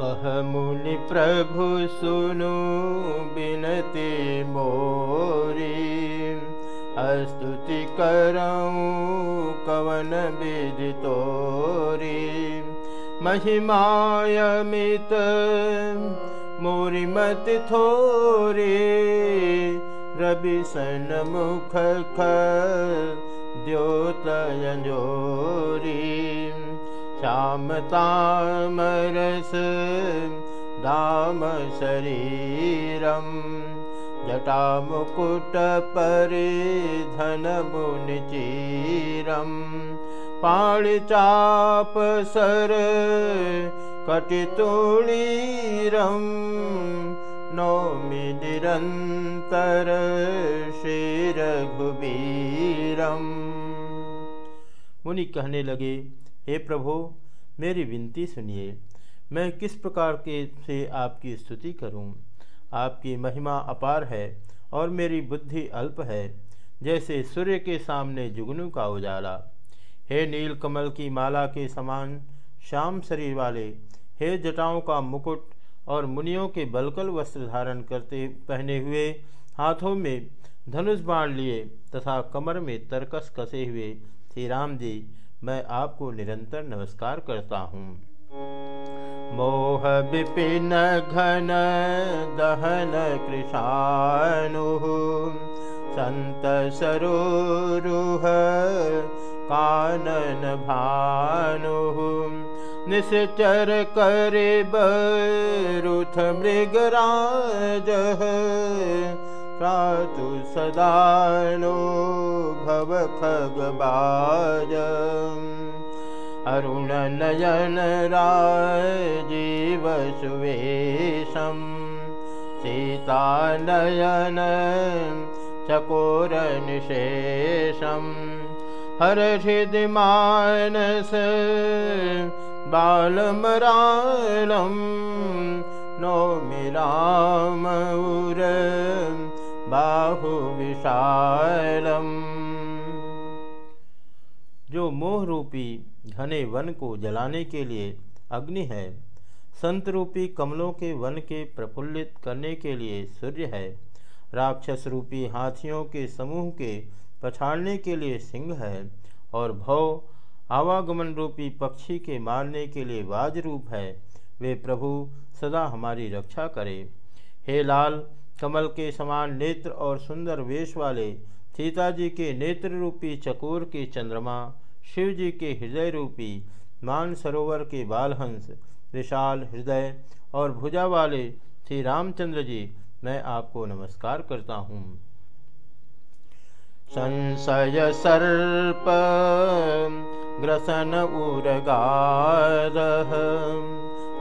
कह मुनि प्रभु सुनु बिनती मोरी। स्तुति करऊँ कवन विधि तोरी। महिमायमित मोरी मत थोरी। रवि सन मुख ख द्योतयंजोरी श्याम तामरस दाम शरीरम। जटा मुकुट परिधन मुनिचीरम पाणिचाप सर कटितुणीरम नौमि निरन्तर श्रीरघुबीरम मुनि कहने लगे हे प्रभु, मेरी विनती सुनिए, मैं किस प्रकार के से आपकी स्तुति करूँ? आपकी महिमा अपार है और मेरी बुद्धि अल्प है, जैसे सूर्य के सामने जुगनू का उजाला हे नील कमल की माला के समान श्याम शरीर वाले, हे जटाओं का मुकुट और मुनियों के बलकल वस्त्र धारण करते, पहने हुए हाथों में धनुष बाण लिए तथा कमर में तरकस कसे हुए, श्री राम जी मैं आपको निरंतर नमस्कार करता हूँ। मोह विपिन घन दहन कृषाणु संत सरोरुह कानन भानु निश्चर करे बरुथ मृगराज तु सदा नो भवखगबाज अरुणनयन राजीवसुवेशं सीतानयन चकोरनिशेषं हरहृदिमानस बालमरालं नौमि रामूर बाहु विशालम। जो मोह रूपी घने वन को जलाने के लिए अग्नि है संत रूपी कमलों के वन के प्रफुल्लित करने के लिए सूर्य है राक्षस रूपी हाथियों के समूह के पछाड़ने के लिए सिंह है और भव आवागमन रूपी पक्षी के मारने के लिए वाज रूप है, वे प्रभु सदा हमारी रक्षा करें। हे लाल कमल के समान नेत्र और सुंदर वेश वाले सीता जी के नेत्र रूपी चकोर के चंद्रमा शिव जी के हृदय रूपी मान सरोवर के बालहंस, विशाल हृदय और भुजा वाले श्री रामचंद्र जी, मैं आपको नमस्कार करता हूँ। संशय सर्प ग्रसन उर्गाद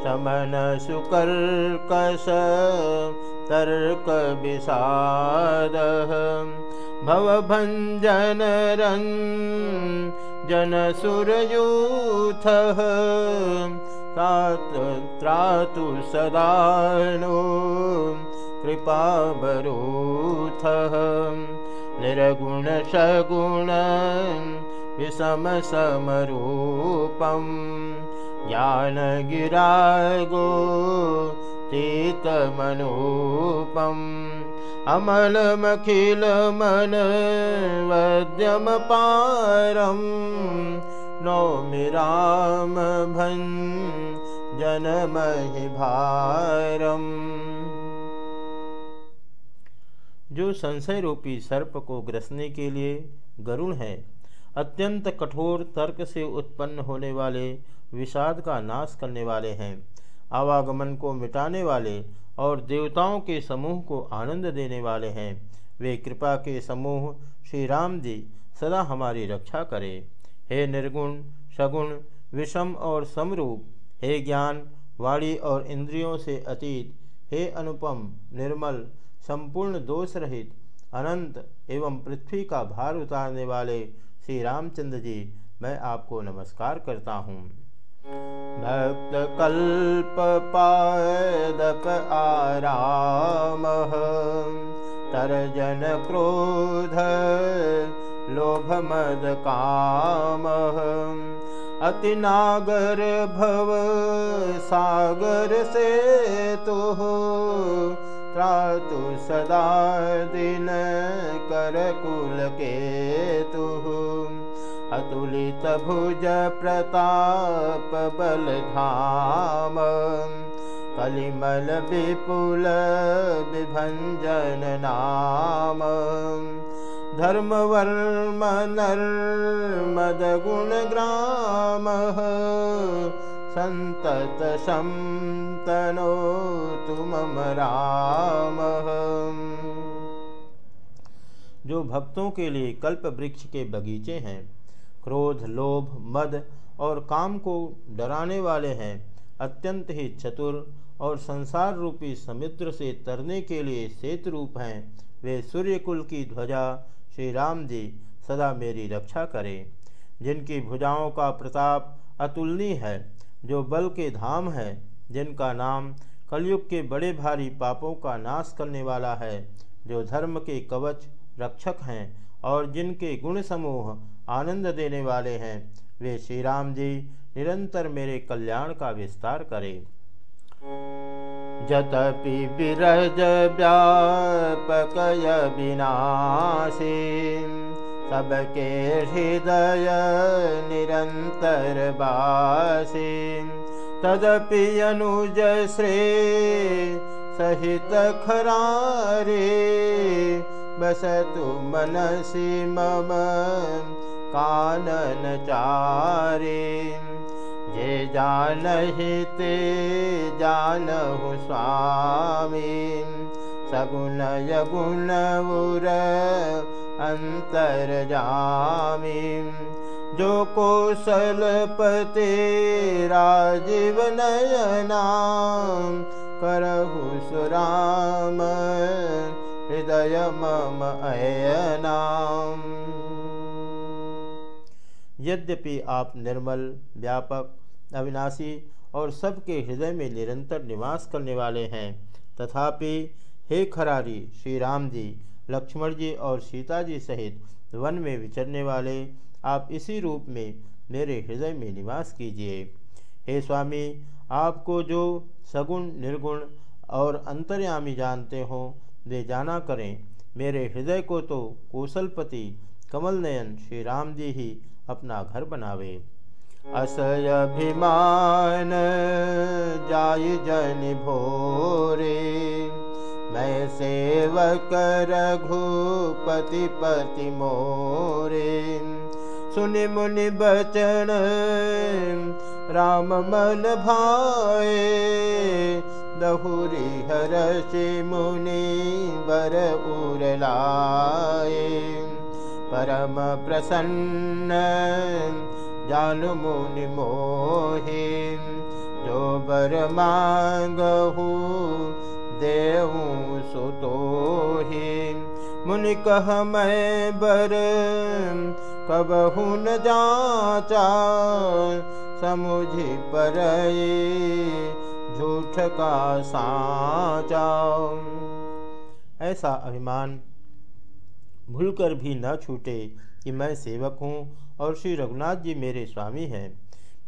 शमन सुकर्कश तर्कविषादः। भवभञ्जनरन् जनसुरयूथः। सातत्रातु सदा नो कृपावथः निर्गुणशगुणं विषमसमरूपं ज्ञानगिरागो चितमनूपम् अमलमखिलमन वद्यमपारं नौमि रामभन् जनमहिभारम्। जो संशय रूपी सर्प को ग्रसने के लिए गरुण है, अत्यंत कठोर तर्क से उत्पन्न होने वाले विषाद का नाश करने वाले हैं। आवागमन को मिटाने वाले और देवताओं के समूह को आनंद देने वाले हैं। वे कृपा के समूह श्री राम जी सदा हमारी रक्षा करें। हे निर्गुण, सगुण, विषम और समरूप, हे ज्ञान, वाणी और इंद्रियों से अतीत, हे अनुपम, निर्मल, संपूर्ण दोष रहित, अनंत एवं पृथ्वी का भार उतारने वाले श्री रामचंद्र जी, मैं आपको नमस्कार करता हूँ। भक्तकल्पपादप आरामः तर्जन क्रोध लोभमदकामः। अतिनागर भव सागर सेतुः त्रातु सदा दिन दिनकरकुलकेतुः अतुलित भुज प्रताप बल धाम कलिमल विपुल विभंजन नाम। धर्मवर्म ग्राम। सन्तत शन्तनो तुम राम। जो भक्तों के लिए कल्प वृक्ष के बगीचे हैं क्रोध, लोभ, मद और काम को डराने वाले हैं। अत्यंत ही चतुर और संसार रूपी समुद्र से तरने के लिए सेतु रूप हैं। वे सूर्यकुल की ध्वजा, श्री राम जी, सदा मेरी रक्षा करें। जिनकी भुजाओं का प्रताप अतुलनीय है, जो बल के धाम है, जिनका नाम कलयुग के बड़े भारी पापों का नाश करने वाला है, जो धर्म के कवच रक्षक हैं और जिनके गुण समूह आनंद देने वाले हैं, वे श्री राम जी, निरंतर मेरे कल्याण का विस्तार करें। जतपि विरज व्यापकय विनाशी सबके हृदय निरंतर बासी। तदपि अनुज श्रे सहित खरारे वसतु मनसि मम काननचारे। जे जानहि ते जानहु स्वामी। यगुण उर अन्तर्जामिं। जो कोशल्पते राजीवनयना सुराम। हृदय मम अयनाम यद्यपि आप निर्मल, व्यापक, अविनाशी और सबके हृदय में निरंतर निवास करने वाले हैं, तथापि हे खरारी श्री राम जी लक्ष्मण जी और सीता जी सहित वन में विचरने वाले, आप इसी रूप में मेरे हृदय में निवास कीजिए। हे स्वामी, आपको जो सगुण, निर्गुण और अंतर्यामी जानते हो वे जाना करें। मेरे हृदय को तो कौशलपति कमल नयन श्री राम जी ही अपना घर बनावे। असय अभिमान जाय जन भोरे। मैं सेवक रघुपति पति मोरे। सुनि मुनि बचन राम मन भाए। दहुरी हरषि मुनि बर उरलाए परम प्रसन्न जानु मुनि मोहि जो देहु सुतोहि। मुनि कह मैं बर कबहु न जाचा समुझि पर झूठ का साचा। ऐसा अभिमान भूलकर भी न छूटे कि मैं सेवक हूँ और श्री रघुनाथ जी मेरे स्वामी हैं।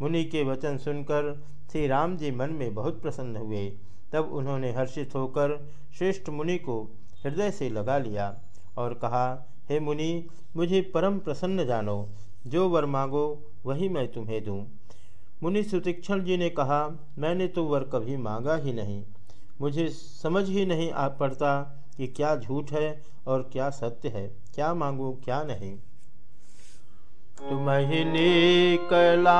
मुनि के वचन सुनकर श्री राम जी मन में बहुत प्रसन्न हुए। तब उन्होंने हर्षित होकर श्रेष्ठ मुनि को हृदय से लगा लिया और कहा, हे मुनि, मुझे परम प्रसन्न जानो। जो वर मांगो, वही मैं तुम्हें दूँ। मुनि सुतीक्षण जी ने कहा, मैंने तो वर कभी मांगा ही नहीं। मुझे समझ ही नहीं आ पड़ता कि क्या झूठ है और क्या सत्य है। क्या मांगू, क्या नहीं? तुम ही निकला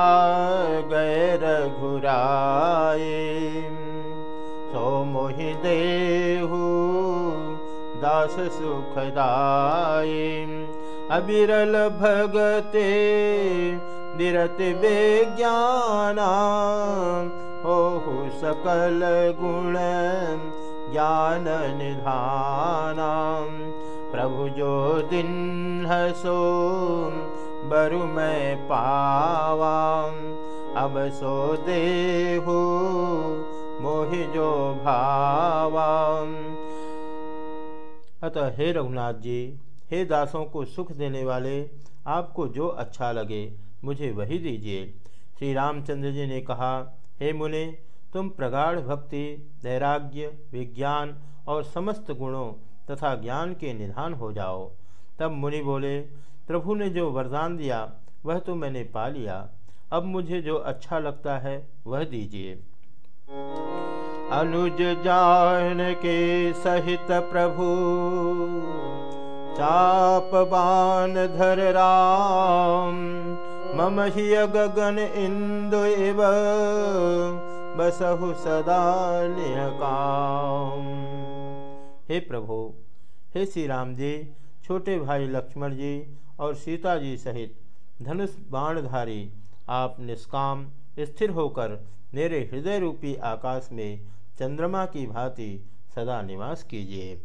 गैर घुराए सो मोहि देहु दास सुखदाय अबिरल भगते विरत विज्ञाना, हो सकल गुण, ज्ञान निधान। प्रभु जो दिन हसो, बरु मैं पावा। अब सो देहु मोहि जो भावा। अतः हे रघुनाथ जी, हे दासों को सुख देने वाले, आपको जो अच्छा लगे मुझे वही दीजिए। श्री रामचंद्र जी ने कहा, हे मुने, तुम प्रगाढ़ भक्ति वैराग्य विज्ञान और समस्त गुणों तथा ज्ञान के निधान हो जाओ। तब मुनि बोले, प्रभु ने जो वरदान दिया, वह तो मैंने पा लिया। अब मुझे जो अच्छा लगता है, वह दीजिए। अनुज जान के सहित प्रभु, चाप बान धर राम मम ही गगन इंदु बसहु सदा काम हे प्रभु, हे श्री राम जी, छोटे भाई लक्ष्मण जी और सीता जी सहित धनुष बाणधारी, आप निष्काम, स्थिर होकर मेरे हृदय रूपी आकाश में चंद्रमा की भांति सदा निवास कीजिए।